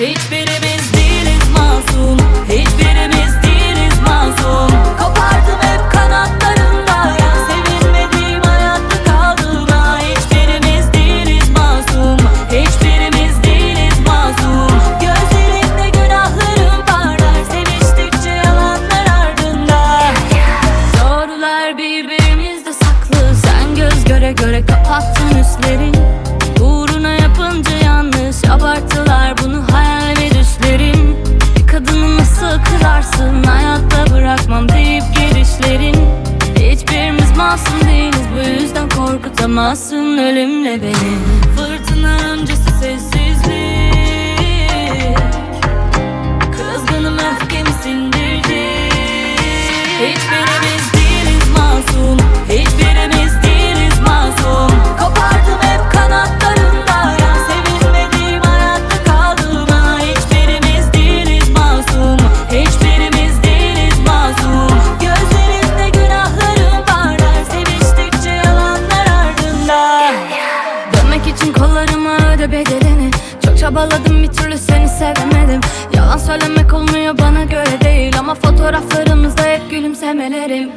Hiçbirimiz değiliz masum. Hiçbirimiz değiliz masum. Kopardım hep kanatlarımda. Ya Sevilmediğim hayatta kaldığına Hiçbirimiz değiliz masum. Hiçbirimiz değiliz masum. Gözlerimde günahlarım parlar Seviştikçe yalanlar ardında. Doğrular birbirimizde saklı. Sen göz göre göre kapattın üstleri kırarsın hayatta bırakmam deyip girişlerin. Hiçbirimiz masum değiliz bu yüzden korkutamazsın ölümle beni. Fırtına öncesi çabaladım bir türlü seni sevemedim Yalan söylemek olmuyor bana göre değil. Ama fotoğraflarımızda hep gülümsemelerim.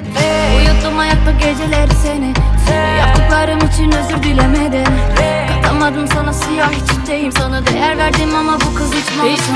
Uyuttum ayakta geceleri seni. Yaptıklarım için özür dilemedim Katamadım sana siyah içindeyim Sana. Değer verdim ama bu kız hiç masum